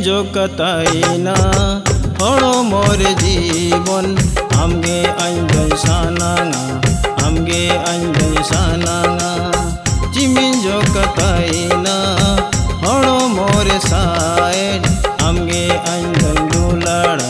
চিমিঞ্জ কাতাইনা হড় মোর জীবন আমগে আইঙ্গই সানাঙা আমগে আইঙ্গই সানাঙা চিমিঞ্জ কাতাইনা হড় মোর side Amge আইঙ্গই দুলাড়া Amge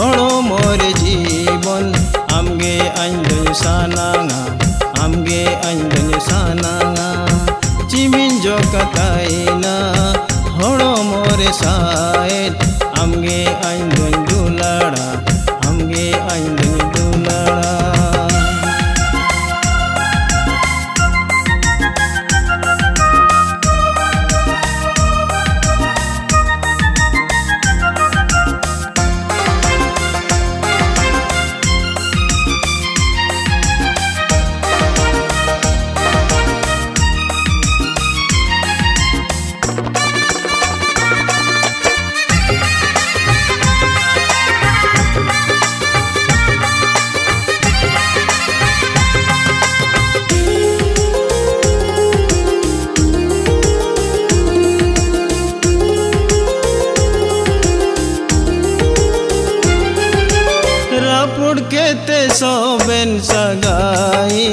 ঘোড়ো মোর জীবন। আমগে আইন সানাঙা আমগে আইন সানাঙা চিমিন জকাতাই না ঘোড়ো মোর সায়েদ আমগে আইন দুলাড়া, আমগে আইন सोबेन सगाई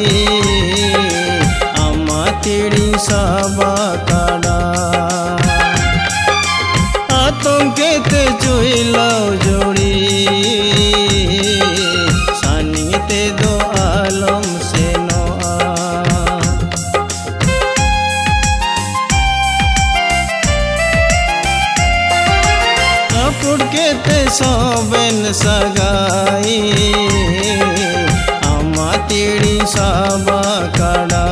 आमा तिड़ी साबा काड़ा आतंकेते चुहिला जोड़ी सानीते दो आलम से नो सोबेन सगाई সাবা কাড়া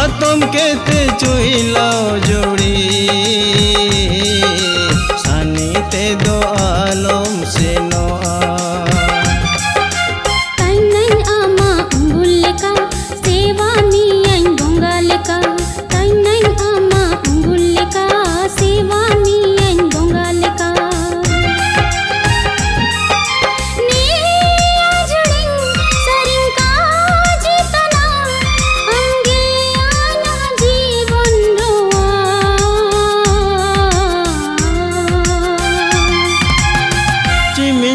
আতম কেতে চইলাও জড়ি। সানিতে দো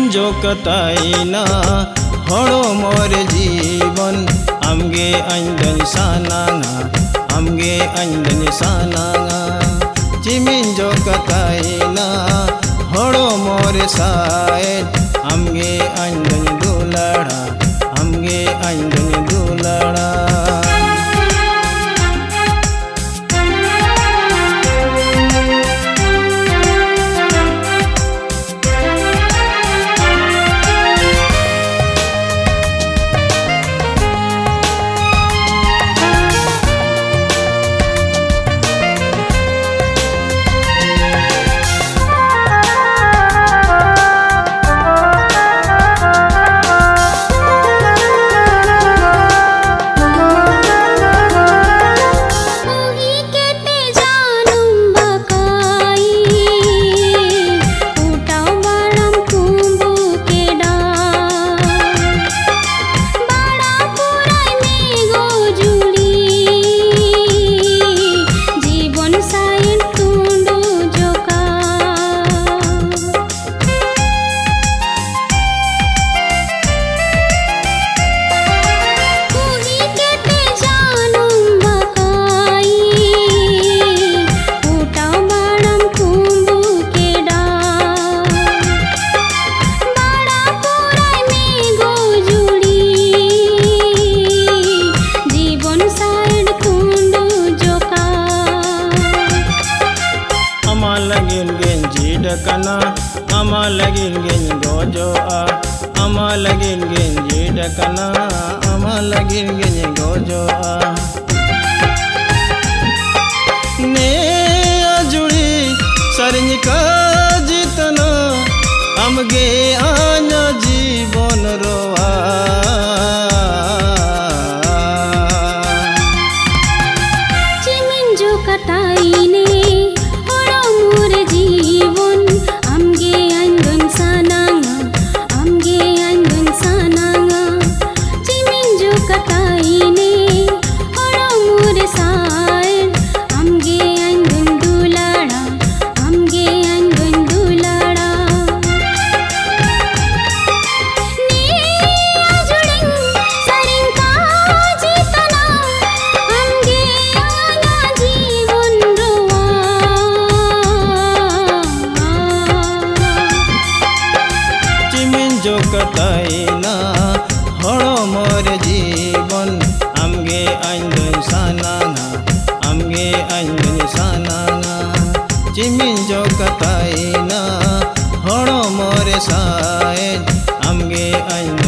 চিমিঞ্জ কতাইনা হড়ো মোর জীবন আমগে আইন্দন সানাঙা আমগে আইন্দন সানাঙা চিমিঞ্জ কতাইনা হড়ো মোর সাইড আমগে আইন্দন দুলাড়া আমগে আইন্দন দুলাড়া लगिन गिंजी डकना अमा लगिन गिंज गोजोआ ने जुड़ी सरंज का जितना हम गे आना जीवन रो। চিমিঞ্জো কতাইনা হড় মোর জীবন আমগে আইন্দন সানাঙা আমগে আইন্দন সানাঙা চিমিঞ্জো কতাইনা হড় মোর সায় আমগে আইন্দন